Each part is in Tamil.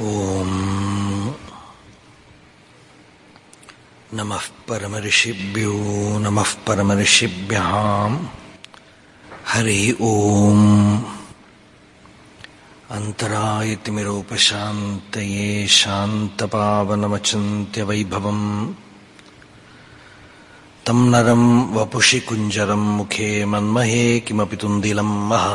ॐ नमः परमऋषिभ्यो नमः परमऋषिभ्यः हरि ॐ अन्तरायतिमिरोपशान्तये शान्तपावनमचिन्त्यवैभवम्। तं नरं वपुषि कुञ्जरं मुखे मन्महे किमपि तुन्दिलं महः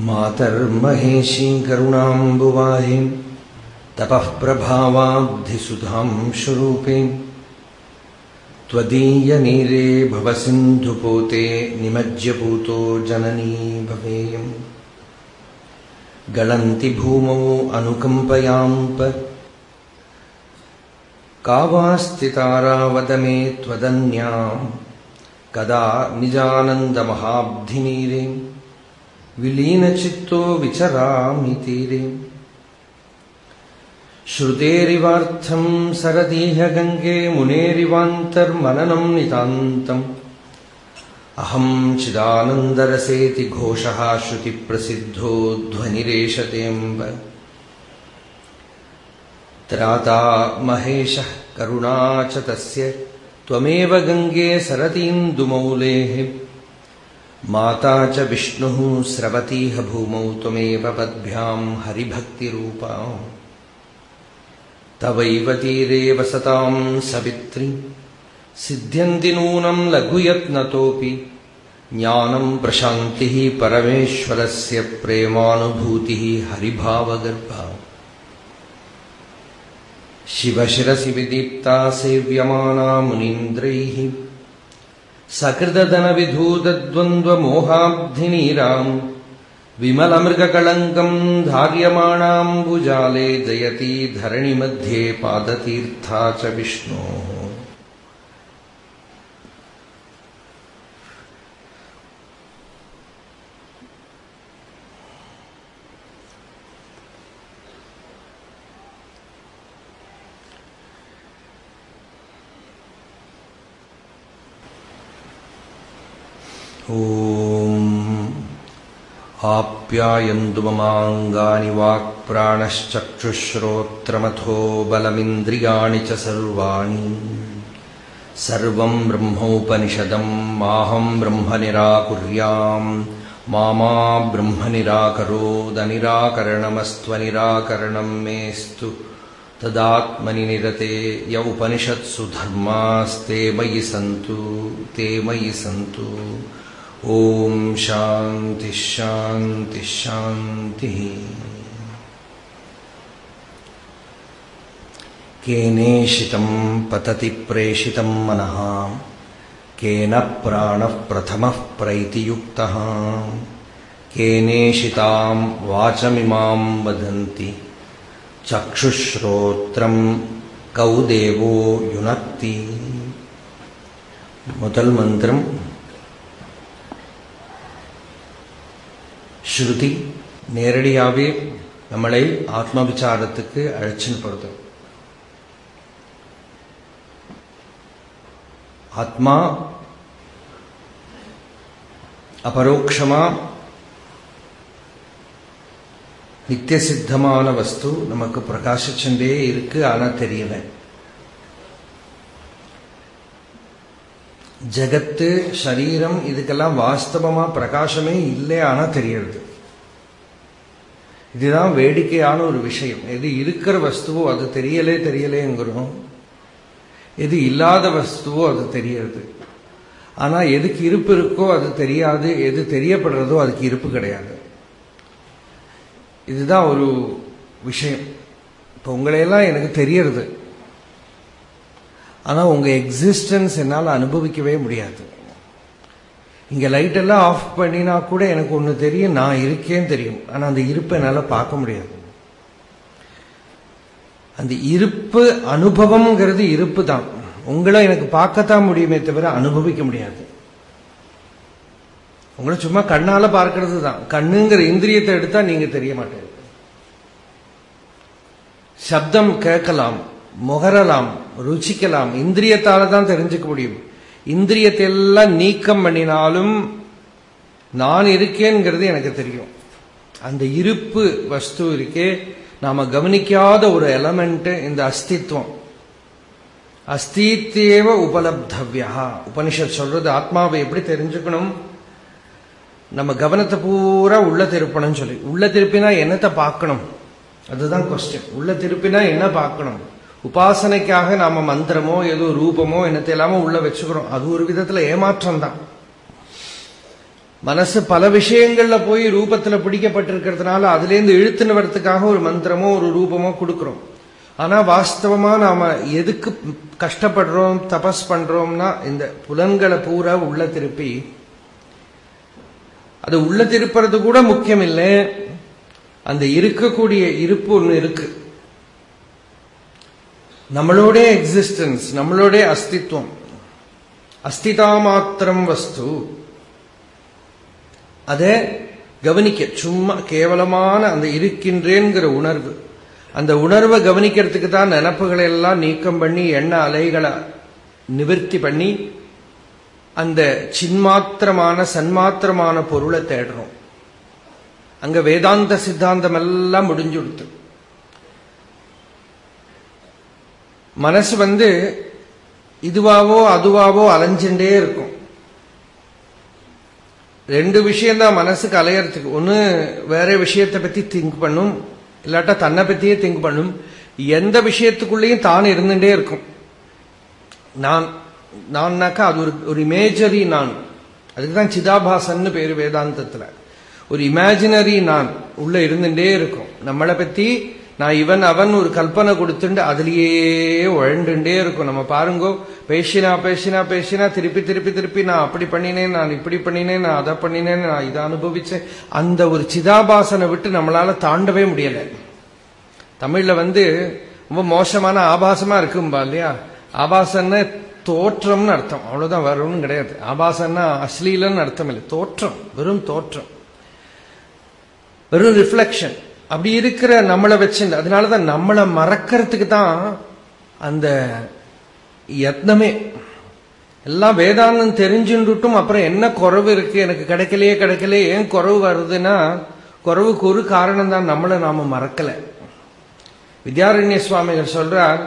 मातर्महेशी करुणाम्बुवाहि तपः प्रभावाब्धिसुधां शुरूपे त्वदीयनीरे भवसिन्धुपोते निमज्यपूतो जननी भवेयम्। गळन्ति भूमौ अनुकम्पयाम्प। का वा स्थितारा वद मे त्वदन्याम्। कदा निजानन्दमहाब्धिनीरे। विलीनचित्तो विचरामि तीरे श्रुतेरिवार्थम् सरदीह गङ्गे मुनेरिवान्तर्मननम् नितान्तम्। अहम् चिदानन्दरसेति घोषः श्रुतिप्रसिद्धो ध्वनिरेशतेऽम्ब। त्राता महेशः करुणा च तस्य त्वमेव गङ्गे सरतीन्दुमौलेः माता च विष्णुः स्रवतीह भूमौ त्वमेव पद्भ्याम् हरिभक्तिरूपा। तवैव तीरे वसताम् सवित्रि। सिद्ध्यन्ति नूनम् लघुयत्नतोऽपि। ज्ञानम् प्रशान्तिः परमेश्वरस्य प्रेमानुभूतिः हरिभावगर्भा। शिवशिरसि विदीप्ता सेव्यमाना मुनीन्द्रैः सकृदधनविधूतद्वन्द्वमोहाब्धिनीराम् विमलमृगकळङ्कम् धार्यमाणाम्बुजाले जयती धरणिमध्ये पादतीर्था च विष्णोः ॐ आप्यायन्तु ममाङ्गानि वाक्प्राणश्चक्षुश्रोत्रमथो बलमिन्द्रियाणि च सर्वाणि। सर्वम् ब्रह्मोपनिषदम् माहम् ब्रह्म निराकुर्याम् मा मा ब्रह्म निराकरोदनिराकरणमस्त्वनिराकरणम् मेऽस्तु। तदात्मनि निरते य उपनिषत्सु धर्मास्ते मयि सन्तु ते मयि सन्तु ओम शांति शांति शांति। केनेशित पतति प्रेषितं मन, केन प्राण प्रथम प्रैतियुक्तः। केनेशितां वाचमिमां वदन्ति, चक्षुश्रोत्रं कौ देवो युनक्ति। मुदल मन्त्रम् ஸ்ருதி நேரடியாகவே நம்மளை ஆத்ம விசாரத்துக்கு அழைச்சின்னு போகிறது ஆத்மா அபரோக்ஷமா நித்திய சித்தமான வஸ்து நமக்கு பிரகாசிச்சுட்டே இருக்கு ஆனா தெரியலை. ஜகத்து சரீரம் இதுக்கெல்லாம் வாஸ்தவமா பிரகாசமே இல்லை ஆனா தெரியறது இதுதான் வேடிக்கையான ஒரு விஷயம். எது இருக்கிற வஸ்துவோ அது தெரியலே தெரியலேங்கிறோம். எது இல்லாத வஸ்துவோ அது தெரியறது ஆனா எதுக்கு இருப்பு இருக்கோ அது தெரியாது. எது தெரியப்படுறதோ அதுக்கு இருப்பு கிடையாது. இதுதான் ஒரு விஷயம். இப்போ உங்களையெல்லாம் எனக்கு தெரியறது ஆனால் உங்கள் எக்ஸிஸ்டன்ஸ் என்னால் அனுபவிக்கவே முடியாது. இங்கே லைட்டெல்லாம் ஆஃப் பண்ணினா கூட எனக்கு ஒன்று தெரியும் நான் இருக்கேன்னு தெரியும். ஆனால் அந்த இருப்பை என்னால் பார்க்க முடியாது. அந்த இருப்பு அனுபவம்ங்கிறது இருப்பு தான் உங்களை எனக்கு பார்க்கத்தான் முடியுமே தவிர அனுபவிக்க முடியாது. உங்களை சும்மா கண்ணால பார்க்கறது தான் கண்ணுங்கிற இந்திரியத்தை எடுத்தா நீங்க தெரிய மாட்டேங்குது சப்தம் கேட்கலாம் முகரலாம் ருச்சிக்கலாம் இந்திரியத்தால தான் தெரிஞ்சுக்க முடியும். இந்திரியத்தை எல்லாம் நீக்கம் பண்ணினாலும் நான் இருக்கேங்கிறது எனக்கு தெரியும். அந்த இருப்பு வஸ்து இருக்கே. நாம கவனிக்காத ஒரு எலமெண்ட் இந்த அஸ்தித்வம். அஸ்தித்தேவ உபலப்தவ்யா. உபனிஷத் சொல்றது ஆத்மாவை எப்படி தெரிஞ்சுக்கணும்? நம்ம கவனத்தை பூரா உள்ள திருப்பணும்னு சொல்லி. உள்ள திருப்பினா என்னத்தை பார்க்கணும்? அதுதான் கொஸ்டின் உள்ள திருப்பினா என்ன பார்க்கணும்? உபாசனைக்காக நாம மந்திரமோ ஏதோ ரூபமோ என்னத்தை எல்லாமோ உள்ள வச்சுக்கிறோம். அது ஒரு விதத்துல ஏமாற்றம் தான் மனசு பல விஷயங்கள்ல போய் ரூபத்துல பிடிக்கப்பட்டிருக்கிறதுனால அதுலேருந்து இழுத்துன்னு வரத்துக்காக ஒரு மந்திரமோ ஒரு ரூபமோ கொடுக்கிறோம். ஆனா வாஸ்தவமா நாம எதுக்கு கஷ்டப்படுறோம் தபஸ் பண்றோம்னா இந்த புலன்களை பூரா உள்ள திருப்பி அது உள்ள திருப்புறது கூட முக்கியம் இல்லை அந்த இருக்கக்கூடிய இருப்பு ஒன்று இருக்கு. நம்மளோட எக்ஸிஸ்டன்ஸ் நம்மளோட அஸ்தித்வம். அஸ்திதா மாத்திரம் வஸ்து. அதை கவனிக்க சும்மா கேவலமான அந்த இருக்கின்றேங்கிற உணர்வு. அந்த உணர்வை கவனிக்கிறதுக்கு தான் நினப்புகளை எல்லாம் நீக்கம் பண்ணி எண்ண அலைகளை நிவர்த்தி பண்ணி அந்த சின்மாத்திரமான சன்மாத்திரமான பொருளை தேடுறோம். அங்க வேதாந்த சித்தாந்தம் எல்லாம் முடிஞ்சுடுத்து மனசு வந்து இதுவாவோ அதுவாவோ அலைஞ்சுட்டே இருக்கும். ரெண்டு விஷயம்தான் மனசுக்கு அலையறதுக்கு. ஒன்று வேற விஷயத்தை பத்தி திங்க் பண்ணும். இல்லாட்டா தன்னை பத்தியே திங்க் பண்ணும். எந்த விஷயத்துக்குள்ளேயும் தான் இருந்துட்டே இருக்கும். நான் நான்னாக்கா அது ஒரு ஒரு இமேஜரி நான். அதுக்கு தான் சிதாபாசன்னு பேரு வேதாந்தத்துல. ஒரு இமேஜினரி நான் உள்ள இருந்துட்டே இருக்கும். நம்மளை பத்தி நான் இவன் அவன் ஒரு கல்பனை கொடுத்துட்டு அதுலயே உழண்டுண்டே இருக்கும். நம்ம பாருங்கோ பேசினா பேசினா பேசினா திருப்பி திருப்பி திருப்பி நான் அப்படி பண்ணினேன் நான் இப்படி பண்ணினேன் நான் அதை பண்ணினேன் நான் இதை அனுபவிச்சேன். அந்த ஒரு சிதாபாசனை விட்டு நம்மளால தாண்டவே முடியல. தமிழ்ல வந்து ரொம்ப மோசமான ஆபாசமா இருக்கும்பா இல்லையா? ஆபாசம்னா தோற்றம்னு அர்த்தம். அவ்வளவுதான் வரும்னு கிடையாது. ஆபாசம்னா அஸ்லீலன்னு அர்த்தம் இல்லை. தோற்றம் வெறும் தோற்றம். வெறும் ரிஃப்ளெக்ஷன் அப்படி இருக்கிற நம்மளை வச்சு அதனாலதான் நம்மளை மறக்கிறதுக்கு தான் அந்த யத்னமே. எல்லாம் வேதாந்தம் தெரிஞ்சுட்டும் அப்புறம் என்ன குறவு இருக்கு? எனக்கு கிடைக்கலையே கிடைக்கலையே. ஏன் குறவு வருதுன்னா குறவுக்கு ஒரு காரணம் தான் நம்மளை நாம மறக்கல. வித்யாரண்ய சுவாமிகள் சொல்றார்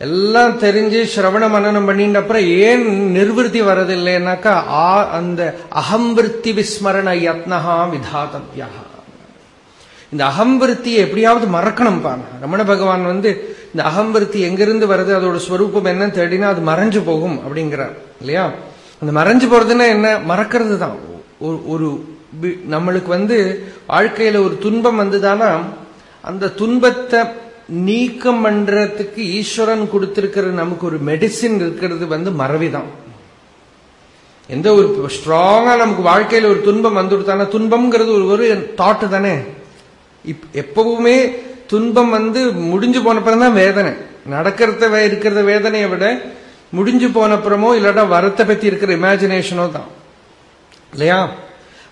எல்லாம் தெரிஞ்சு சிரவண மனநம் பண்ணிட்ட அப்புறம் ஏன் நிர்வൃத்தி வரதில்லைன்னாக்கா அந்த அகம்பிருத்தி விஸ்மரண யத்னஹா விதாதவியா இந்த அகம்பிருத்தியை எப்படியாவது மறக்கணும் பாருங்க. ரமண பகவான் வந்து இந்த அகம்பிருத்தி எங்கிருந்து வருது அதோட ஸ்வரூபம் என்னன்னு தேடினா அது மறைஞ்சு போகும் அப்படிங்கிறார். இல்லையா? அந்த மறைஞ்சு போறதுன்னா என்ன? மறக்கிறது தான். ஒரு நம்மளுக்கு வந்து வாழ்க்கையில ஒரு துன்பம் வந்துதானா அந்த துன்பத்தை நீக்கம் பண்றதுக்கு ஈஸ்வரன் கொடுத்திருக்கிற நமக்கு ஒரு மெடிசின் இருக்கிறது வந்து மறவிதான் எந்த ஒரு ஸ்ட்ராங்கா நமக்கு வாழ்க்கையில ஒரு துன்பம் வந்துடுத்தானா துன்பம்ங்கிறது ஒரு ஒரு தாட்டு தானே. எப்பவுமே துன்பம் வந்து முடிஞ்சு போனப்புறம் தான் வேதனை. நடக்கிறத இருக்கிறத வேதனையை விட முடிஞ்சு போனப்புறமோ இல்லாட்டா வரத்தை பத்தி இருக்கிற இமேஜினேஷனோ தான். இல்லையா?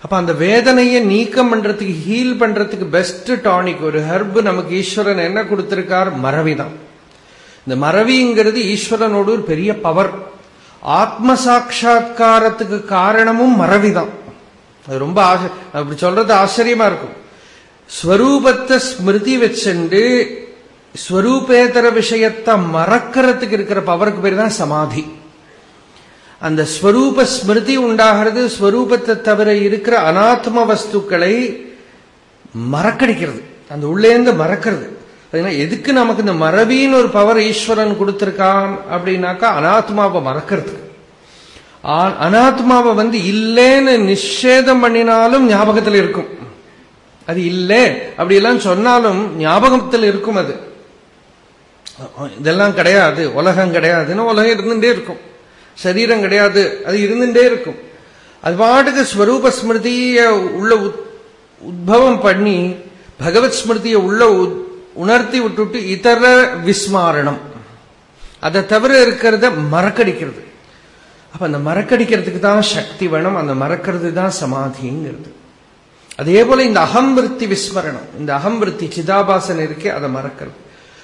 அப்ப அந்த வேதனையை நீக்கம் பண்றதுக்கு ஹீல் பண்றதுக்கு பெஸ்ட் டானிக் ஒரு ஹெர்பு நமக்கு ஈஸ்வரன் என்ன கொடுத்திருக்கார்? மறவிதான் இந்த மறவிங்கிறது ஈஸ்வரனோட ஒரு பெரிய பவர் ஆத்ம சாட்சா்காரத்துக்கு காரணமும் மறவிதான் அது ரொம்ப ஆசை அப்படி சொல்றது ஆச்சரியமா இருக்கும். ஸ்வரூபத்தை ஸ்மிருதி வச்சுண்டு ஸ்வரூபேதர விஷயத்தை மறக்கிறதுக்கு இருக்கிற பவருக்கு பேர் தான் சமாதி. அந்த ஸ்வரூப ஸ்மிருதி உண்டாகிறது ஸ்வரூபத்தை தவிர இருக்கிற அனாத்ம வஸ்துக்களை மறக்கடிக்கிறது. அந்த உள்ளேந்து மறக்கிறது. எதுக்கு நமக்கு இந்த மறவின்னு ஒரு பவர் ஈஸ்வரன் கொடுத்திருக்கான் அப்படின்னாக்கா அனாத்மாவை மறக்கிறது அனாத்மாவை வந்து இல்லைன்னு நிஷேதம் பண்ணினாலும் ஞாபகத்தில் இருக்கும். அது இல்லை. அப்படி எல்லாம் சொன்னாலும் ஞாபகத்தில் இருக்கும் அது. இதெல்லாம் கிடையாது. உலகம் கிடையாதுன்னு உலகம் இருந்துட்டே இருக்கும். சரீரம் கிடையாது. அது இருந்துட்டே இருக்கும். அது பாட்டுக்கு ஸ்வரூப ஸ்மிருதிய உள்ள உத்பவம் பண்ணி பகவத் ஸ்மிருதியை உள்ள உணர்த்தி விட்டுட்டு இதர விஸ்மாரணம். அதை தவிர இருக்கிறத மறக்கடிக்கிறது. அப்ப அந்த மறக்கடிக்கிறதுக்கு தான் சக்தி வேணும். அந்த மறக்கிறது தான் சமாதிங்கிறது. அதே போல இந்த அகம்பிருத்தி விஸ்மரணம் இந்த அகம்பிருத்தி சிதாபாசன் இருக்கே அதை மறக்கிறது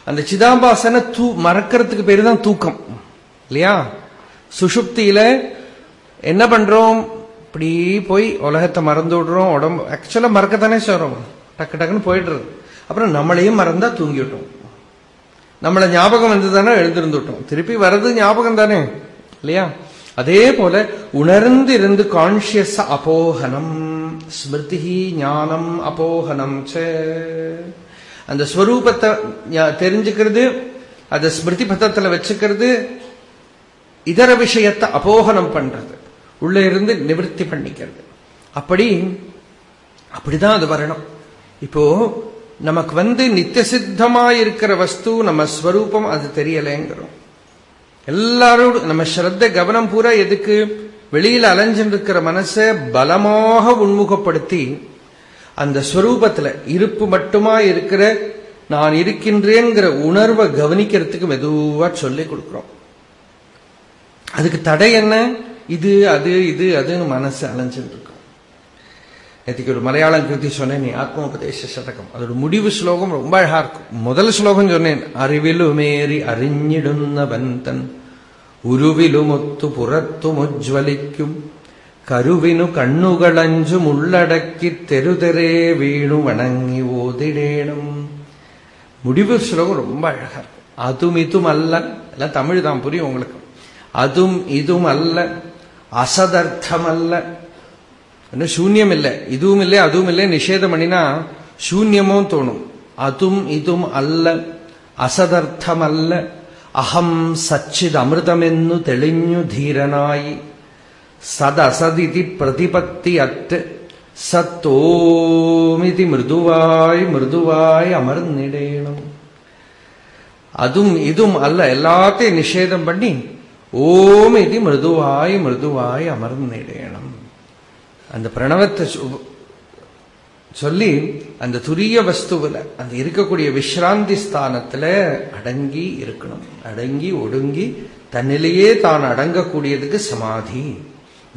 அந்த சிதாபாசனை தூ மறக்கிறதுக்கு பேரு தான் தூக்கம் இல்லையா? சுஷுப்தியில என்ன பண்றோம்? இப்படி போய் உலகத்தை மறந்து விடுறோம் உடம்பு ஆக்சுவலா மறக்கத்தானே சொல்றோம் டக்கு டக்குன்னு போயிடுறது. அப்புறம் நம்மளையும் மறந்தா தூங்கிவிட்டோம். நம்மளை ஞாபகம் வந்து தானே எழுந்திருந்துட்டோம் திருப்பி வர்றது ஞாபகம் தானே இல்லையா? அதே போல உணர்ந்து இருந்து கான்சியஸ் அபோகனம் ஸ்மிருதி ஞானம் அபோகனம் அந்த ஸ்வரூபத்தை தெரிஞ்சுக்கிறது அதை ஸ்மிருதி பத்தத்துல வச்சுக்கிறது இதர விஷயத்தை அபோகனம் பண்றது உள்ள இருந்து நிவர்த்தி பண்ணிக்கிறது. அப்படி அப்படிதான் அது வரணும். இப்போ நமக்கு வந்து நித்திய சித்தமா இருக்கிற வஸ்து நம்ம ஸ்வரூபம் அது தெரியலைங்கிறோம். எல்லாரோட நம்ம ஸ்ரத்த கவனம் பூரா எதுக்கு? வெளியில அலைஞ்சிருக்கிற இருக்கிற மனசை பலமாக உண்முகப்படுத்தி அந்த ஸ்வரூபத்துல இருப்பு மட்டுமா இருக்கிற நான் இருக்கின்றேங்கிற உணர்வை கவனிக்கிறதுக்கு மெதுவா சொல்லி கொடுக்கிறோம். அதுக்கு தடை என்ன? இது அது இது அதுன்னு மனசு அலைஞ்சுட்டு நேற்றுக்கு ஒரு மலையாளம் கிருதி சொன்னேன் நீ ஆத்மோபதேச சதகம் அதோட முடிவு ஸ்லோகம் ரொம்ப அழகா இருக்கும் முதல் ஸ்லோகம் சொன்னேன் அறிவிலுமேறி അറിഞ്ഞിടുന്നവൻ തൻ ഉരുവിലുമൊത്തു പുറത്തുമുജ്വലിക്കും കരുവിനു കണ്ണുകളഞ്ചും ഉള്ളടക്കി തെരുതെരേ വീണു വണങ്ങി ഓതിടേണം முடிவு ஸ்லோகம் ரொம்ப அழகா இருக்கும் அதும் இதும் அல்ல எல்லாம் தமிழ் தான் புரியும் உங்களுக்கு அதும் இதும் அல்ல அசதர்த்தம் அல்ல ಅಂದ್ರೆ ശൂന്യമില്ല? ഇതുമില്ല അതുമില്ല? ನಿಷೇಧ ശൂന്യമോ തോന്നും. അതും ഇതും അല്ല അസദർത്ഥമല്ല അഹം സച്ചിത് അമൃതമെന്നു തെളിഞ്ഞു ധീരനായി. സദസതി പ്രതിപത്തി അറ്റ് സത്തോമിതി മൃദുവായി മൃദുവായി അമർന്നിടേണം. അതും ഇതും അല്ല എല്ലാത്തെയും നിഷേധം പണി. ഓമിതി മൃദുവായി മൃദുവായി അമർന്നിടേണം. அந்த பிரணவத்தை சொல்லி அந்த துரிய வஸ்துவில் அந்த இருக்கக்கூடிய விஸ்ராந்தி ஸ்தானத்துல அடங்கி இருக்கணும். அடங்கி ஒடுங்கி தன்னிலேயே தான் அடங்கக்கூடியதுக்கு சமாதி.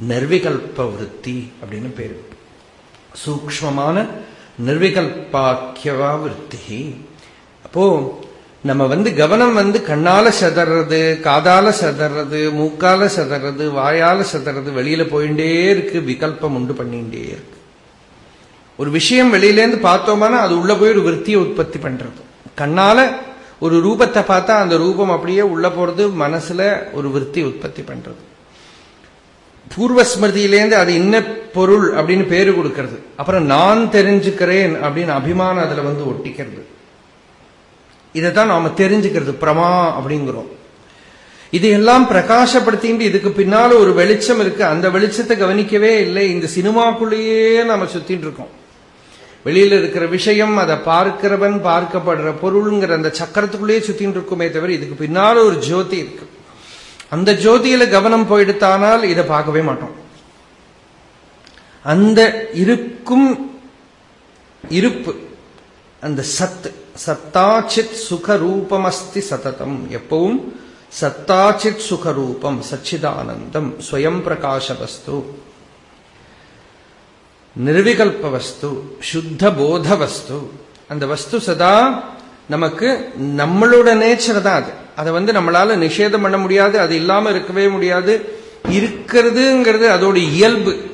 நிர்விகல்ப விற்பி அப்படின்னு பேரு. சூக்ஷ்மமான நிர்விகல்பாக்கியவா விற்பி அப்போ நம்ம வந்து கவனம் வந்து கண்ணால செதறது காதால செதறது மூக்கால செதறது வாயால செதறது வெளியில போயிட்டே இருக்கு விகல்பம் உண்டு பண்ணிட்டே இருக்கு. ஒரு விஷயம் வெளியிலேருந்து பார்த்தோம்னா அது உள்ள போய் ஒரு விருத்தியை உற்பத்தி பண்றது. கண்ணால ஒரு ரூபத்தை பார்த்தா அந்த ரூபம் அப்படியே உள்ள போறது மனசுல ஒரு விருத்தி உற்பத்தி பண்றது. பூர்வ ஸ்மிருதியிலேருந்து அது இன்ன பொருள் அப்படின்னு பேரு கொடுக்கறது. அப்புறம் நான் தெரிஞ்சுக்கிறேன் அப்படின்னு அபிமானம் அதுல வந்து ஒட்டிக்கிறது. இதை தான் நாம தெரிஞ்சுக்கிறது பிரமா அப்படிங்கிறோம். இதையெல்லாம் பிரகாசப்படுத்திட்டு இதுக்கு பின்னால ஒரு வெளிச்சம் இருக்கு. அந்த வெளிச்சத்தை கவனிக்கவே இல்லை. இந்த சினிமாக்குள்ளேயே நாம சுத்திட்டு இருக்கோம். வெளியில இருக்கிற விஷயம் அதை பார்க்கிறவன் பார்க்கப்படுற பொருளுங்கிற அந்த சக்கரத்துக்குள்ளேயே சுத்திட்டு இருக்குமே தவிர இதுக்கு பின்னால ஒரு ஜோதி இருக்கு. அந்த ஜோதியில கவனம் போயிடுத்தானால் இதை பார்க்கவே மாட்டோம். அந்த இருக்கும் இருப்பு அந்த சத்து சத்தாச்சித் சுகரூபமஸ்தி சததம். எப்பவும் சத்தாச்சித் சுகரூபம் சச்சிதானந்தம் ஸ்வயம் பிரகாச வஸ்து நிர்விகல்ப வஸ்து சுத்த போத வஸ்து அந்த வஸ்து சதா நமக்கு நம்மளோட நேச்சர் தான் அது. அதை வந்து நம்மளால நிஷேதம் பண்ண முடியாது அது இல்லாம இருக்கவே முடியாது. இருக்கிறதுங்கிறது அதோட இயல்பு.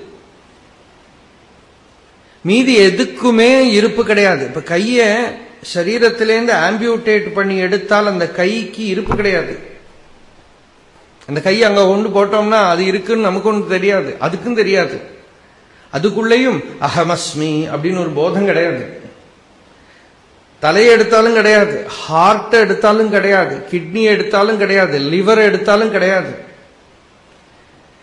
மீதி எதுக்குமே இருப்பு கிடையாது. இப்ப கைய சரீரத்திலேருந்து ஆம்பியூட்டேட் பண்ணி எடுத்தால் அந்த கைக்கு இருப்பு கிடையாது. அந்த கை அங்க கொண்டு போட்டோம்னா அது இருக்குன்னு நமக்கு ஒன்று தெரியாது. அதுக்கும் தெரியாது. அதுக்குள்ளேயும் அகமஸ்மி அப்படின்னு ஒரு போதம் கிடையாது. தலையை எடுத்தாலும் கிடையாது. ஹார்ட் எடுத்தாலும் கிடையாது. கிட்னி எடுத்தாலும் கிடையாது. லிவர் எடுத்தாலும் கிடையாது.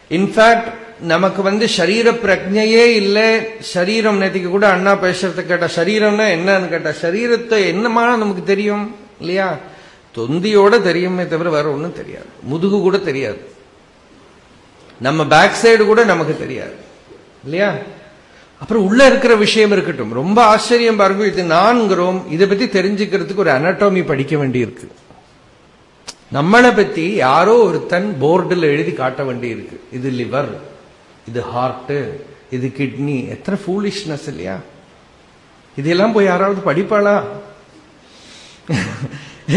இன்ஃபேக்ட் நமக்கு வந்து சரீர பிரஜையே இல்லை. சரீரம் நேற்றுக்கு கூட அண்ணா பேசுறது கேட்டா சரீரம்னா என்னன்னு கேட்டா சரீரத்தை என்னமான நமக்கு தெரியும்? இல்லையா? தொந்தியோட தெரியுமே தவிர வேற ஒன்றும் தெரியாது. முதுகு கூட தெரியாது. நம்ம பேக் சைடு கூட நமக்கு தெரியாது. இல்லையா? அப்புறம் உள்ள இருக்கிற விஷயம் இருக்கட்டும். ரொம்ப ஆச்சரியம் பாருங்க இது நான்கிறோம் இதை பத்தி தெரிஞ்சுக்கிறதுக்கு ஒரு அனட்டோமி படிக்க வேண்டியிருக்கு. நம்மளை பத்தி யாரோ ஒருத்தன் போர்டில் எழுதி காட்ட வேண்டியிருக்கு. இது லிவர் இது ஹார்ட்டு இது கிட்னி எத்தனை ஃபூலிஷ்னஸ் இல்லையா? இதெல்லாம் போய் யாராவது படிப்பாளா?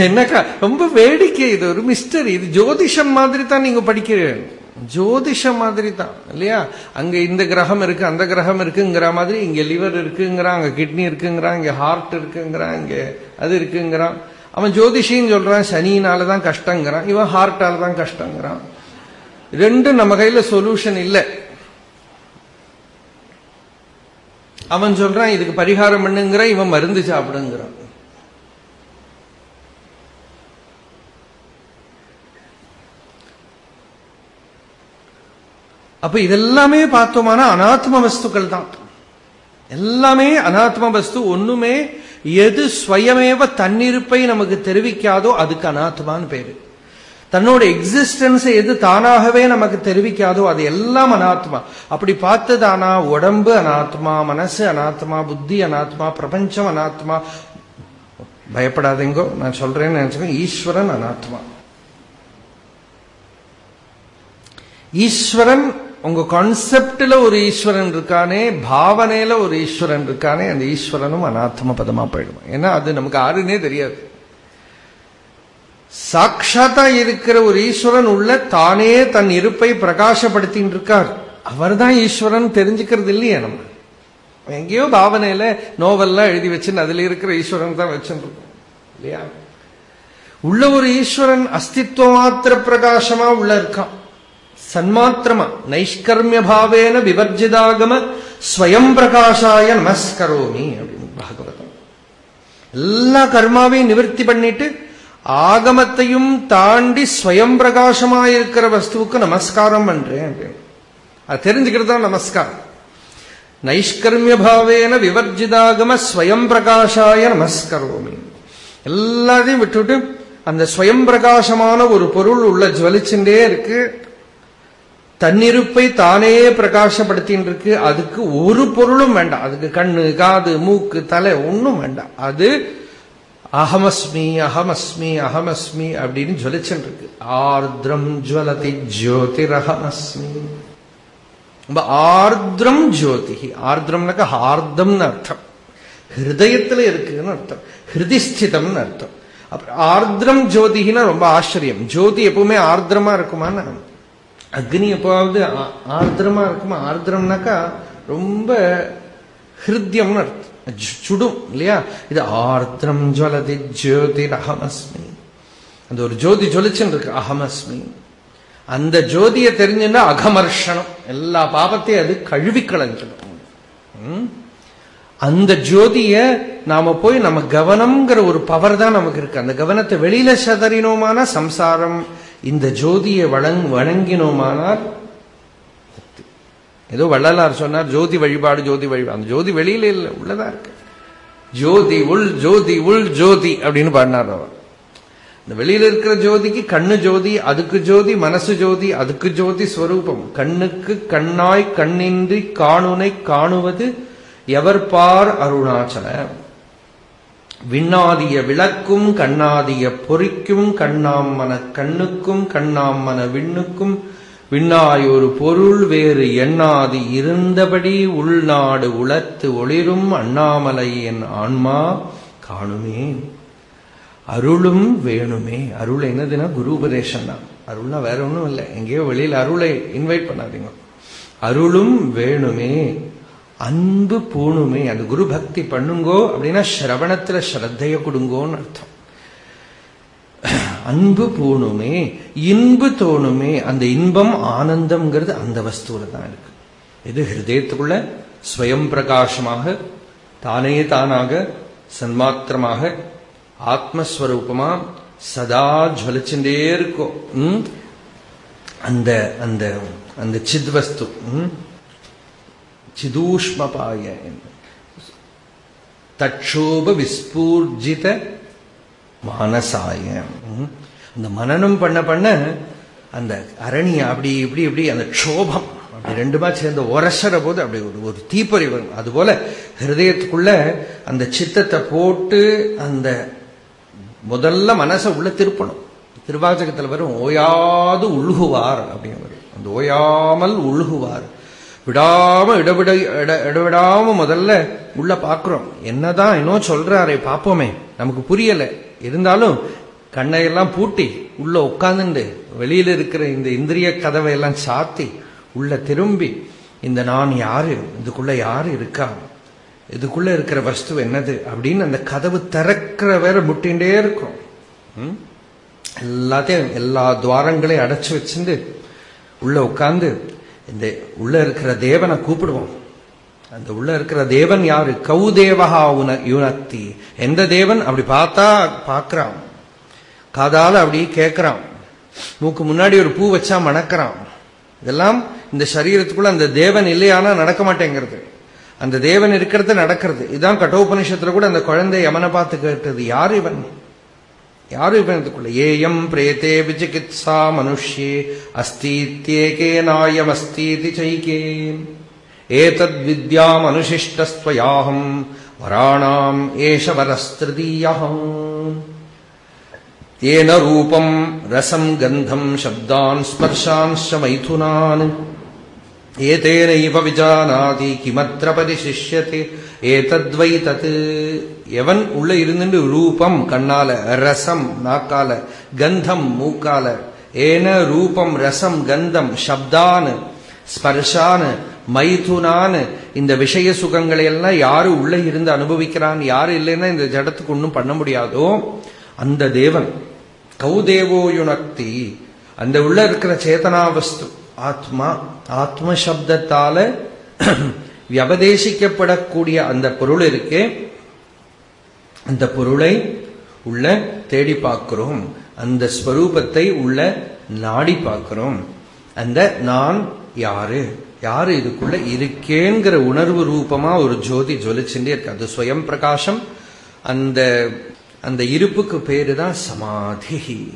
என்னக்கா ரொம்ப வேடிக்கை இது ஒரு மிஸ்டரி இது ஜோதிஷம் மாதிரி தான் நீங்க படிக்கிறீங்க ஜோதிஷம் மாதிரி தான் இல்லையா? அங்க இந்த கிரகம் இருக்கு அந்த கிரகம் இருக்குங்கிற மாதிரி இங்க லிவர் இருக்குங்கிறான் அங்க கிட்னி இருக்குங்கிறான் இங்க ஹார்ட் இருக்குங்கிறான் இங்க அது இருக்குங்கிறான். அவன் ஜோதிஷின்னு சொல்றான் சனியினால தான் கஷ்டங்கிறான் இவன் ஹார்ட்டால தான் கஷ்டங்கிறான். ரெண்டும் நம்ம கையில சொல்யூஷன் இல்லை. அவன் சொல்றான் இதுக்கு பரிகாரம் பண்ணுங்கிற இவன் மருந்து சாப்பிடுங்கிறான். அப்ப இதெல்லாமே பார்த்தோம்னா அனாத்ம வஸ்துக்கள் தான். எல்லாமே அனாத்ம வஸ்து ஒண்ணுமே எது ஸ்வயமேவ தன்னிருப்பை நமக்கு தெரிவிக்காதோ அதுக்கு அனாத்மான்னு பேரு. தன்னோட எக்ஸிஸ்டன்ஸ் எது தானாகவே நமக்கு தெரிவிக்காதோ அது எல்லாம் அனாத்மா. அப்படி பார்த்ததானா உடம்பு அனாத்மா மனசு அனாத்மா புத்தி அனாத்மா பிரபஞ்சம் அனாத்மா. பயப்படாதீங்கோ நான் சொல்றேன்னு நினைச்சுக்கோ ஈஸ்வரன் அனாத்மா. ஈஸ்வரன் உங்க கான்செப்ட்ல ஒரு ஈஸ்வரன் இருக்கானே பாவனையில ஒரு ஈஸ்வரன் இருக்கானே அந்த ஈஸ்வரனும் அனாத்ம பதமா போயிடுவான். ஏன்னா அது நமக்கு ஆறுனே தெரியாது. சாட்சாத்தா இருக்கிற ஒரு ஈஸ்வரன் உள்ள தானே தன் இருப்பை பிரகாசப்படுத்தின்னு இருக்கார். அவர் தான் ஈஸ்வரன் தெரிஞ்சுக்கிறது இல்லையே நம்ம. எங்கேயோ பாவனையில நோவெல்லாம் எழுதி வச்சுன்னு அதுல இருக்கிற ஈஸ்வரன் தான் வச்சுருக்கோம் இல்லையா? உள்ள ஒரு ஈஸ்வரன் அஸ்தித்வ மாத்திர பிரகாசமா உள்ள இருக்கான். சன்மாத்திரமா நைஷ்கர்மிய பாவேன விவர்ஜிதாகம ஸ்வயம் பிரகாஷாய நமஸ்கரோமி அப்படின்னு பாகவதம். எல்லா கர்மாவையும் நிவர்த்தி பண்ணிட்டு ஆகமத்தையும் தாண்டி ஸ்வயம் பிரகாசமாயிருக்கிற வஸ்துவுக்கு நமஸ்காரம் பண்றேன் அப்படின்னு. அது தெரிஞ்சுக்கிறது தான் நமஸ்காரம்? நைஷ்கர்மிய பாவேன விவர்ஜிதாகம ஸ்வயம் பிரகாஷாய நமஸ்கரோமி. எல்லாத்தையும் விட்டுவிட்டு அந்த ஸ்வயம் பிரகாசமான ஒரு பொருள் உள்ள ஜுவலிச்சுட்டே இருக்கு. தன்னிருப்பை தானே பிரகாசப்படுத்தின்னு இருக்கு அதுக்கு ஒரு பொருளும் வேண்டாம். அதுக்கு கண்ணு காது மூக்கு தலை ஒன்றும் வேண்டாம். அது அகமஸ்மி அகமஸ்மி அகமஸ்மி அப்படின்னு ஜொலிச்சுட்டு இருக்கு ஆர்திரம் ஜுவலதி ஜோதிரஹமஸ்மி. ரொம்ப ஆர்திரம் ஜோதி. ஆர்திரம்னாக்க ஆர்தம்னு அர்த்தம். ஹிருதயத்துல இருக்குன்னு அர்த்தம். ஹிருதிஸ்திதம்னு அர்த்தம். அப்புறம் ஆர்திரம் ஜோதினா ரொம்ப ஆச்சரியம். ஜோதி எப்பவுமே ஆர்திரமா இருக்குமான்னு அக்னி எப்போவாவது ஆர்திரமா இருக்குமா? ஆர்திரம்னாக்கா ரொம்ப ஹிருத்யம்னு அர்த்தம். சுடும் இல்லையா? இது ஆர்திரம் ஜுவலதி ஜோதிர் அகமஸ்மி அந்த ஒரு ஜோதி ஜொலிச்சுன்னு இருக்கு அகமஸ்மி அந்த ஜோதியை தெரிஞ்சுன்னா அகமர்ஷனம் எல்லா பாபத்தையும் அது கழுவி களைஞ்சிடும் அந்த ஜோதிய நாம போய் நம்ம கவனம்ங்கிற ஒரு பவர் தான் நமக்கு இருக்கு. அந்த கவனத்தை வெளியில சதறினோமான சம்சாரம். இந்த ஜோதியை வழங் வணங்கினோமானால் ஏதோ வள்ளலார் சொன்னார் ஜோதி வழிபாடு ஜோதி வழிபாடு. அந்த ஜோதி வெளியில இல்லை உள்ளதா இருக்கு. ஜோதி உள் ஜோதி உள் ஜோதி அப்படின்னு பாடினார் அவர். இந்த வெளியில இருக்கிற ஜோதிக்கு கண்ணு ஜோதி அதுக்கு ஜோதி மனசு ஜோதி அதுக்கு ஜோதி ஸ்வரூபம். கண்ணுக்கு கண்ணாய் கண்ணின்றி காணுனை காணுவது எவர் பார் அருணாச்சல. விண்ணாதிய விளக்கும் கண்ணாதிய பொறிக்கும் கண்ணாம் மன கண்ணுக்கும் கண்ணாம் மன விண்ணுக்கும் விண்ணாய் ஒரு பொருள் வேறு எண்ணாது இருந்தபடி உள்நாடு உளத்து ஒளிரும் அண்ணாமலை என் ஆன்மா காணுமே. அருளும் வேணுமே. அருள் என்னதுன்னா குரு உபதேசம் தான் அருள்னா வேற ஒன்றும் இல்லை. எங்கேயோ வெளியில் அருளை இன்வைட் பண்ணாதீங்க. அருளும் வேணுமே. அன்பு பூணுமே. அந்த குரு பக்தி பண்ணுங்கோ அப்படின்னா சிரவணத்துல ஸ்ரத்தைய கொடுங்கோன்னு அர்த்தம். அன்பு பூணுமே இன்பு தோணுமே அந்த இன்பம் ஆனந்தம்ங்கிறது அந்த வஸ்துவில தான் இருக்கு. இது ஹிருதயத்துக்குள்ள ஸ்வயம் பிரகாசமாக தானே தானாக சன்மாத்திரமாக ஆத்மஸ்வரூபமா சதா ஜொலிச்சுட்டே இருக்கும். அந்த அந்த அந்த சித்வஸ்து சிதூஷ்மபாய தட்சோப விஸ்பூர்ஜித மானசாய அந்த மனநம் பண்ண பண்ண அந்த அரணி அப்படி இப்படி இப்படி அந்த க்ஷோபம் அப்படி ரெண்டுமா சேர்ந்து உரசற போது அப்படி ஒரு ஒரு தீப்பறி வரும். அதுபோல ஹிருதயத்துக்குள்ள அந்த சித்தத்தை போட்டு அந்த முதல்ல மனசை உள்ள திருப்பணும். திருவாச்சகத்தில் வரும் ஓயாது உழுகுவார் அப்படின்னு வரும். அந்த ஓயாமல் உழுகுவார். விடாம இடவிட இட- இடவிடாம முதல்ல உள்ள பாக்குறோம் என்னதான் இன்னும் சொல்றாரே பார்ப்போமே. நமக்கு புரியலை. இருந்தாலும் கண்ணையெல்லாம் பூட்டி உள்ள உட்காந்துண்டு வெளியில இருக்கிற இந்த இந்திரிய கதவையெல்லாம் சாத்தி உள்ள திரும்பி இந்த நான் யாரு? இதுக்குள்ள யாரு இருக்கா? இதுக்குள்ள இருக்கிற வஸ்து என்னது? அப்படின்னு அந்த கதவு திறக்கிற வேற முட்டின்ண்டே இருக்கும். ம்? எல்லாத்தையும் எல்லா துவாரங்களையும் அடைச்சு வச்சுட்டு உள்ள உட்காந்து இந்த உள்ள இருக்கிற தேவனை கூப்பிடுவோம். அந்த உள்ள இருக்கிற தேவன் யாரு? கௌதேவகா உன யுனக்தி எந்த தேவன்? அப்படி பார்த்தா பார்க்கறான். காதால அப்படி கேட்கறான். மூக்கு முன்னாடி ஒரு பூ வச்சா மணக்கிறான். இதெல்லாம் இந்த சரீரத்துக்குள்ள அந்த தேவன் இல்லையானா நடக்க மாட்டேங்கிறது. அந்த தேவன் இருக்கிறது நடக்கிறது. இதான் கட்டோபனிஷத்துல கூட அந்த குழந்தை யமனை பார்த்து கேட்டது. யார் இவன்? யாரு இவன் இதுக்குள்ள? ஏயம் பிரேத்தே விசிகித்சா மனுஷ்யே அஸ்தீத்யேகேனாயம் அஸ்தீதி சைகே ஏதத் வித்யாம் அனுசிஷ்டஸ்வயாஹம் வராணாம் ஏஷ வரஸ்திருதீயம் येन रूपम् रसम् गन्धम् शब्दान् स्पर्शांश्च मैथुनान् ஏதேனைவ விஜானாதி கிமத்திர பரிசிஷ்யத்தை ஏதத்வை தத் எவன் உள்ள இருந்துட்டு ரூபம் கண்ணால ரசம் நாக்கால கந்தம் மூக்கால ஏன ரூபம் ரசம் கந்தம் சப்தான் ஸ்பர்ஷான் மைதுனான்னு இந்த விஷய சுகங்களை எல்லாம் யாரு உள்ள இருந்து அனுபவிக்கிறான் யாரு இல்லைன்னா இந்த ஜடத்துக்கு ஒன்றும் பண்ண முடியாதோ அந்த தேவன். கௌதேவோ யுனக்தி. அந்த உள்ள இருக்கிற சேதனா வஸ்து ஆத்மா ஆத்ம சப்தத்தால வியபதேசிக்கப்படக்கூடிய அந்த பொருள் இருக்கே அந்த பொருளை உள்ள தேடி பார்க்கிறோம். அந்த ஸ்வரூபத்தை உள்ள நாடி பார்க்கிறோம். அந்த நான் யாரு? யாரு இதுக்குள்ள இருக்கேங்கிற உணர்வு ரூபமா ஒரு ஜோதி ஜொலிச்சுட்டே இருக்கு. அது சுயம் பிரகாசம். அந்த அந்த இருப்புக்கு பேரு தான் சமாதி.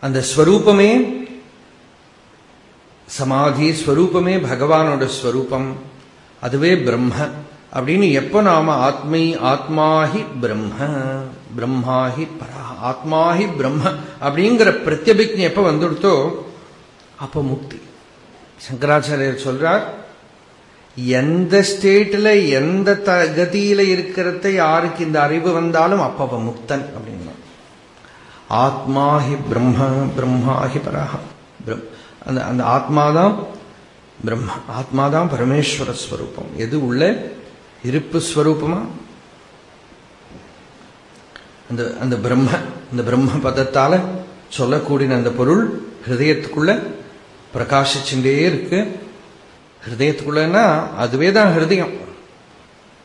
அந்த ஸ்வரூபமே சமாதி ஸ்வரூபமே பகவானோட ஸ்வரூபம். அதுவே பிரம்ம. அப்படின்னு எப்ப நாம ஆத்மை ஆத்மாஹி பிரம்ம பிரம்மாஹி பரா ஆத்மாஹி பிரம்ம அப்படிங்கிற பிரத்யபிக்னி எப்ப வந்துடுத்தோ அப்ப முக்தி. சங்கராச்சாரியர் சொல்றார் எந்த ஸ்டேட்ல எந்த த கதியில இருக்கிறத யாருக்கு இந்த அறிவு வந்தாலும் அப்பவ முக்தன் அப்படின்னா. ஆத்மாஹி பிரம்ம பிரம்மாஹி பரஹ பிரம் அந்த அந்த ஆத்மாதான் பிரம்ம ஆத்மாதான் பரமேஸ்வர ஸ்வரூபம். எது உள்ள? இருப்பு ஸ்வரூபமா? அந்த அந்த பிரம்ம அந்த பிரம்ம பதத்தால சொல்லக்கூடிய அந்த பொருள் ஹிருதயத்துக்குள்ள பிரகாசிச்சுட்டே இருக்கு. ஹிருதயத்துக்குள்ளன்னா அதுவே தான் ஹிருதயம்.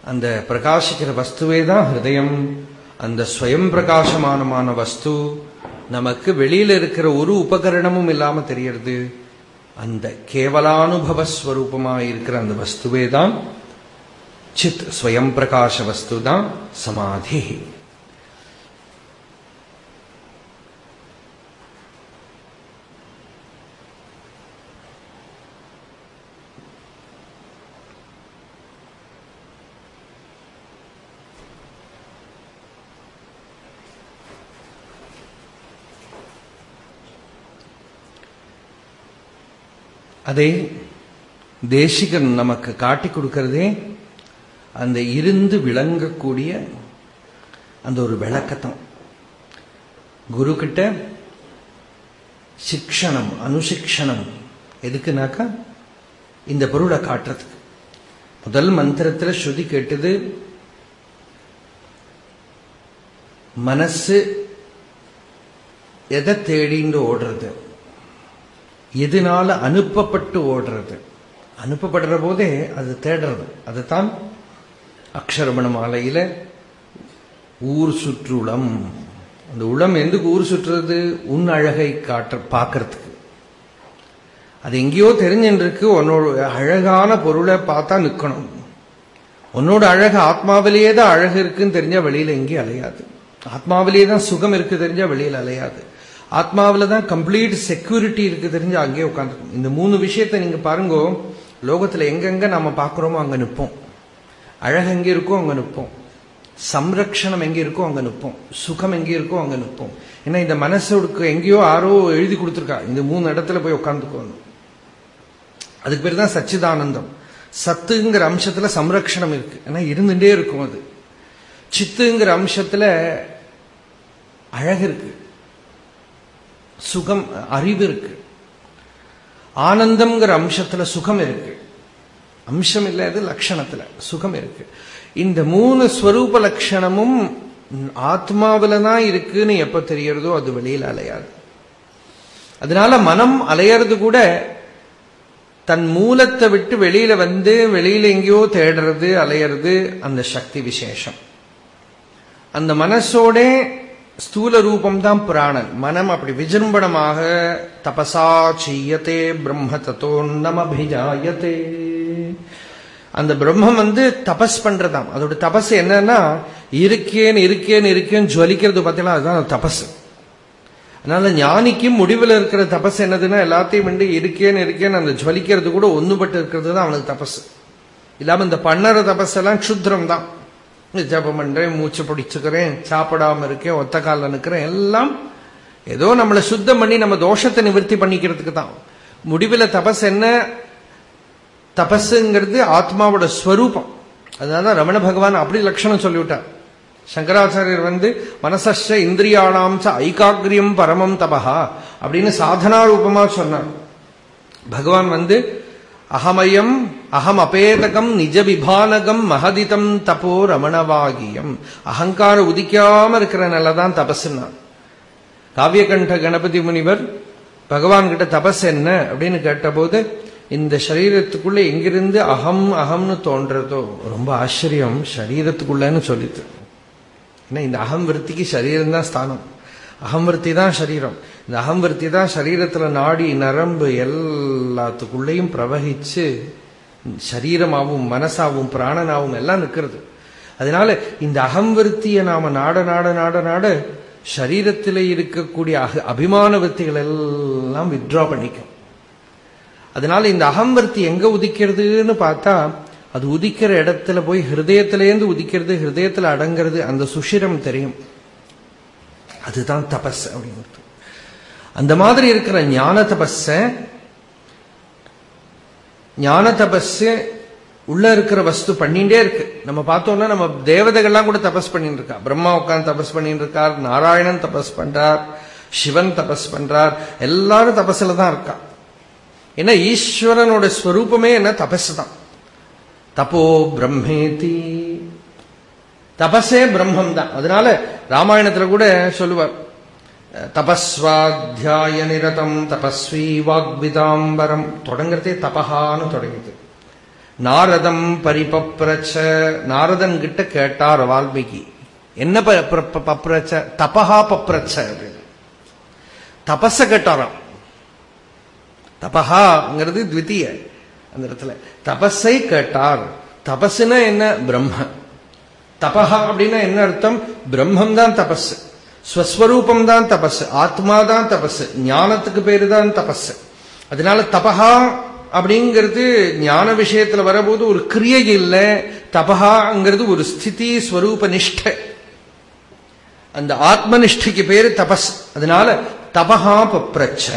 அந்த பிரகாசிக்கிற வஸ்துவே தான் ஹிருதயம். அந்த ஸ்வயம் பிரகாசமானமான வஸ்து நமக்கு வெளியில இருக்கிற ஒரு உபகரணமும் இல்லாம தெரியறது. அந்த கேவலானுபவஸ்வரூபமா இருக்கிற அந்த வஸ்துவே தான் சித் ஸ்வயம் பிரகாச வஸ்து தான் சமாதி அதை தேசிகன் நமக்கு காட்டி கொடுக்கறதே அந்த இருந்து விளங்கக்கூடிய அந்த ஒரு விளக்கத்தான் குரு கிட்ட சிக்ஷணம் அனுசிக்ஷணம் எதுக்குனாக்கா இந்த பொருளை காட்டுறதுக்கு. முதல் மந்திரத்தில் ஸ்ருதி கேட்டது மனசு எதை தேடிந்து ஓடுறது? எதனால அனுப்பப்பட்டு ஓடுறது? அனுப்பப்படுற போதே அது தேடுறது. அதுதான் அக்ஷரமண மாலையில ஊர் சுற்றுளம். அந்த உளம் எதுக்கு ஊர் சுற்றுறது? உன் அழகை காட்ட பார்க்கறதுக்கு. அது எங்கேயோ தெரிஞ்சுருக்கு உன்னோட அழகான பொருளை பார்த்தா நிற்கணும் உன்னோட அழகு ஆத்மாவிலேயே தான் அழகு இருக்குன்னு தெரிஞ்சா வெளியில எங்கேயும் அலையாது. ஆத்மாவிலேயே தான் சுகம் இருக்கு தெரிஞ்சா வெளியில அலையாது. ஆத்மாவில தான் கம்ப்ளீட் செக்யூரிட்டி இருக்கு தெரிஞ்சா அங்கேயே உட்காந்துருக்கும் இந்த மூணு விஷயத்த நீங்க பாருங்க லோகத்துல எங்கெங்க நாம பாக்குறோமோ அங்க நிற்போம் அழகு எங்க இருக்கோ அங்க நிற்போம். சம்ரக்ஷணம் எங்க இருக்கோ அங்க நிற்போம். சுகம் எங்க இருக்கோ அங்க நிற்போம். ஏன்னா இந்த மனசுக்கு எங்கேயோ ஆரோ எழுதி கொடுத்துருக்கா. இந்த மூணு இடத்துல போய் உட்காந்துக்கோணும் அதுக்கு பேர் தான் சச்சிதானந்தம். சத்துங்கிற அம்சத்துல சம்ரக்ஷணம் இருக்கு. ஏன்னா இருந்துட்டே இருக்கும் அது. சித்துங்கிற அம்சத்துல அழகு இருக்கு. சுகம் அறிவு இருக்கு. ஆனந்தம்ங்கிற அம்சத்துல சுகம் இருக்கு. அம்சம் இல்லை அது லட்சணத்துல சுகம் இருக்கு. இந்த மூணு ஸ்வரூப லட்சணமும் ஆத்மாவில தான் இருக்குன்னு எப்ப தெரியறதோ அது வெளியில அலையாது. அதனால மனம் அலையறது கூட தன் மூலத்தை விட்டு வெளியில வந்து வெளியில எங்கேயோ தேடுறது அலையிறது அந்த சக்தி விசேஷம். அந்த மனசோட ஸ்தூல ரூபம் தான் பிராணன். மனம் அப்படி விஜృంభணமாக தபசா செய்யத்தே பிரம்ம தத்தோன்னமபிஜாயத்தே அந்த பிரம்மம் வந்து தபஸ் பண்றதாம். அதோட தபஸ் என்னன்னா இருக்கேன்னு இருக்கேன்னு இருக்கேன்னு ஜுவலிக்கிறது பார்த்தீங்கன்னா அதுதான் தபஸ். அதனால ஞானிக்கும் முடிவில் இருக்கிற தபஸ் என்னதுன்னா எல்லாத்தையும் வந்து இருக்கேன்னு இருக்கேன்னு அந்த ஜுவலிக்கிறது கூட ஒன்றுபட்டு இருக்கிறது தான் அவனுக்கு தபஸ். இல்லாம இந்த பண்ணற தபஸ் எல்லாம் க்ஷுத்ரம் தான். ஜபம் பண்றேன் மூச்சு பிடிச்சுக்கிறேன் சாப்பிடாம இருக்கேன் ஒத்த காலில் நிற்கிறேன் எல்லாம் ஏதோ நம்மளை சுத்தம் பண்ணி நம்ம தோஷத்தை நிவர்த்தி பண்ணிக்கிறதுக்கு தான். முடிவில் தபஸ் என்ன? தபஸுங்கிறது ஆத்மாவோட ஸ்வரூபம். அதனால ரமண பகவான் அப்படி லட்சணம் சொல்லிவிட்டார். சங்கராச்சாரியர் வந்து மனசஸ்ட இந்திரியாணாம் ச ஐகாகிரியம் பரமம் தபஹா அப்படின்னு சாதனா ரூபமா சொன்னார். பகவான் வந்து அகமயம் அகம் அபேதகம் நிஜ விபானகம் மகதிதம் தப்போ ரமணவாகியம். அகங்காரம் உதிக்காம இருக்கிற நல்லதான் தபஸ்னா காவியகண்ட கணபதி முனிவர் பகவான் கிட்ட தபஸ் என்ன? அப்படின்னு கேட்டபோது இந்த சரீரத்துக்குள்ள எங்கிருந்து அகம் அகம்னு தோன்றதோ ரொம்ப ஆச்சரியம் சரீரத்துக்குள்ளன்னு சொல்லிட்டு. ஏன்னா இந்த அகம் விருத்திக்கு சரீரம் தான் ஸ்தானம். அகம் விற்பி தான் சரீரம். இந்த அகம் விற்பி தான் சரீரத்துல நாடி நரம்பு எல்லாத்துக்குள்ளேயும் பிரவகிச்சு சரீரமாகவும் மனசாவும் பிராணனாகவும் எல்லாம் நிற்கிறது. அதனால இந்த அகம் விருத்தியை நாம நாட நாட நாட நாட சரீரத்தில் இருக்கக்கூடிய அபிமான விற்த்திகள் எல்லாம் வித்ரா பண்ணிக்கும். அதனால இந்த அகம்பர்த்தி எங்க உதிக்கிறதுன்னு பார்த்தா அது உதிக்கிற இடத்துல போய் ஹிருதயத்திலேருந்து உதிக்கிறது ஹிருதயத்துல அடங்கிறது அந்த சுஷிரம் தெரியும். அதுதான் தபஸ் அப்படிங்கிறது அந்த மாதிரி இருக்கிற ஞான தபஸ ஞான தபஸ் உள்ள இருக்கிற வஸ்து பண்ணிட்டே இருக்கு. நம்ம பார்த்தோம்னா நம்ம தேவதைகள்லாம் கூட தபஸ் பண்ணிட்டு இருக்கா பிரம்மா உட்காந்து தபஸ் பண்ணிட்டு இருக்கார் நாராயணன் தபஸ் பண்றார் சிவன் தபஸ் பண்றார் எல்லாரும் தபஸ்ல தான் இருக்கான் ஏன்னா ஈஸ்வரனோட ஸ்வரூபமே என்ன? தபஸ் தான் தப்போ பிரம்மேதி. தபஸே பிரம்மம் தான் அதனால ராமாயணத்துல கூட சொல்லுவார். தபஸ்வாத்தியாய நிரதம் தபஸ்வி வாக்விதாம்பரம் தொடங்குறதே தபஹான்னு தொடங்குது நாரதம் பரிபப்ரச்ச. நாரதன் கிட்ட கேட்டார் வால்மீகி. என்ன பப்ரச்ச? தபஹா பப்ரச்ச அப்படின்னு. தபஸ கேட்டாராம். தபஹாங்கிறது த்விତୀய அந்த இடத்துல. தபஸை கேட்டார். தபஸ்னா என்ன? பிரம்ம. தபஹா அப்படின்னா என்ன அர்த்தம்? பிரம்மம் தான் தபஸ். ஸ்வஸ்வரூபம் தான் தபஸ். ஆத்மா தான் தபஸ். ஞானத்துக்கு பேரு தான் தபஸ். அதனால தபஹா அப்படிங்கிறது ஞான விஷயத்துல வரபோது ஒரு கிரியை இல்லை. தபஹாங்கிறது ஒரு ஸ்திதி ஸ்வரூப நிஷ்ட. அந்த ஆத்மனிஷ்டைக்கு பேரு தபஸ். அதனால தபஹா பப்ரச்ச